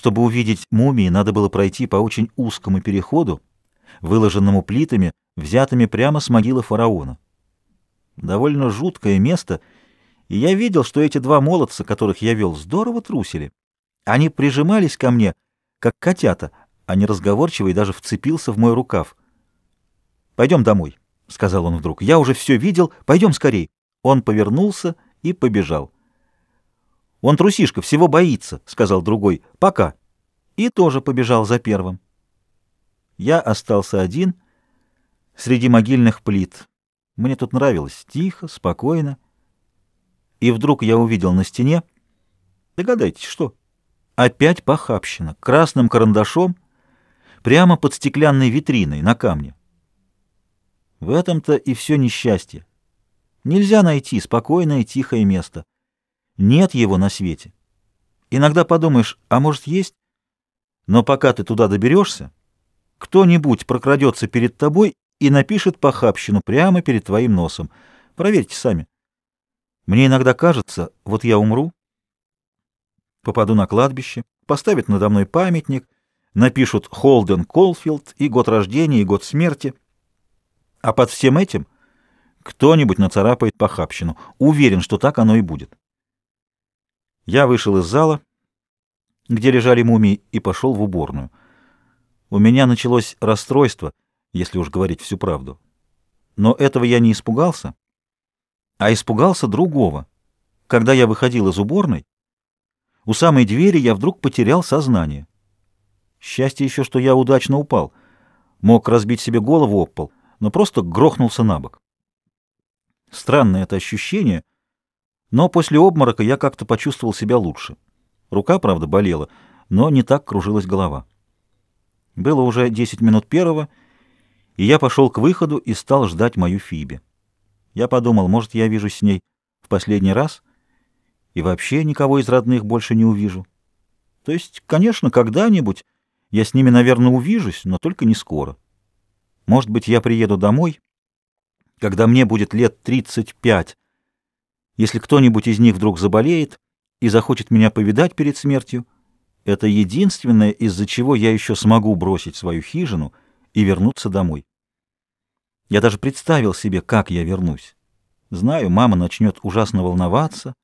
Чтобы увидеть мумии, надо было пройти по очень узкому переходу, выложенному плитами, взятыми прямо с могилы фараона. Довольно жуткое место, и я видел, что эти два молодца, которых я вел, здорово трусили. Они прижимались ко мне, как котята, а неразговорчивый даже вцепился в мой рукав. «Пойдем домой», — сказал он вдруг. «Я уже все видел. Пойдем скорей». Он повернулся и побежал. «Он трусишка, всего боится», — сказал другой. «Пока». И тоже побежал за первым. Я остался один среди могильных плит. Мне тут нравилось тихо, спокойно. И вдруг я увидел на стене... Догадайтесь, что? Опять похабщина, красным карандашом, прямо под стеклянной витриной на камне. В этом-то и все несчастье. Нельзя найти спокойное тихое место. Нет его на свете. Иногда подумаешь, а может есть? Но пока ты туда доберешься, кто-нибудь прокрадется перед тобой и напишет похабщину прямо перед твоим носом. Проверьте сами. Мне иногда кажется, вот я умру, попаду на кладбище, поставят надо мной памятник, напишут Холден Колфилд и год рождения, и год смерти, а под всем этим кто-нибудь нацарапает похабщину. Уверен, что так оно и будет. Я вышел из зала, где лежали мумии, и пошел в уборную. У меня началось расстройство, если уж говорить всю правду. Но этого я не испугался, а испугался другого. Когда я выходил из уборной, у самой двери я вдруг потерял сознание. Счастье еще, что я удачно упал. Мог разбить себе голову об пол, но просто грохнулся на бок. Странное это ощущение — но после обморока я как-то почувствовал себя лучше. Рука, правда, болела, но не так кружилась голова. Было уже десять минут первого, и я пошел к выходу и стал ждать мою Фиби. Я подумал, может, я вижусь с ней в последний раз и вообще никого из родных больше не увижу. То есть, конечно, когда-нибудь я с ними, наверное, увижусь, но только не скоро. Может быть, я приеду домой, когда мне будет лет тридцать пять, если кто-нибудь из них вдруг заболеет и захочет меня повидать перед смертью, это единственное, из-за чего я еще смогу бросить свою хижину и вернуться домой. Я даже представил себе, как я вернусь. Знаю, мама начнет ужасно волноваться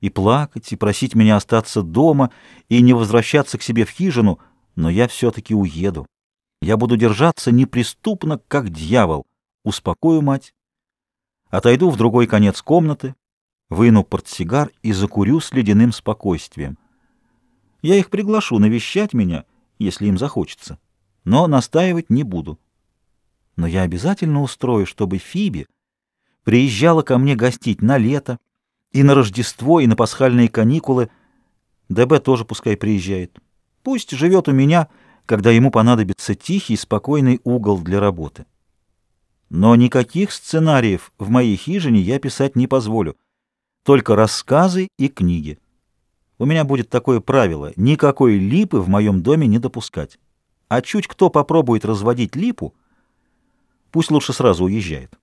и плакать, и просить меня остаться дома и не возвращаться к себе в хижину, но я все-таки уеду. Я буду держаться неприступно, как дьявол. Успокою мать, отойду в другой конец комнаты, выну портсигар и закурю с ледяным спокойствием. Я их приглашу навещать меня, если им захочется, но настаивать не буду. Но я обязательно устрою, чтобы Фиби приезжала ко мне гостить на лето, и на Рождество, и на пасхальные каникулы. ДБ тоже пускай приезжает. Пусть живет у меня, когда ему понадобится тихий, спокойный угол для работы. Но никаких сценариев в моей хижине я писать не позволю только рассказы и книги. У меня будет такое правило — никакой липы в моем доме не допускать. А чуть кто попробует разводить липу, пусть лучше сразу уезжает.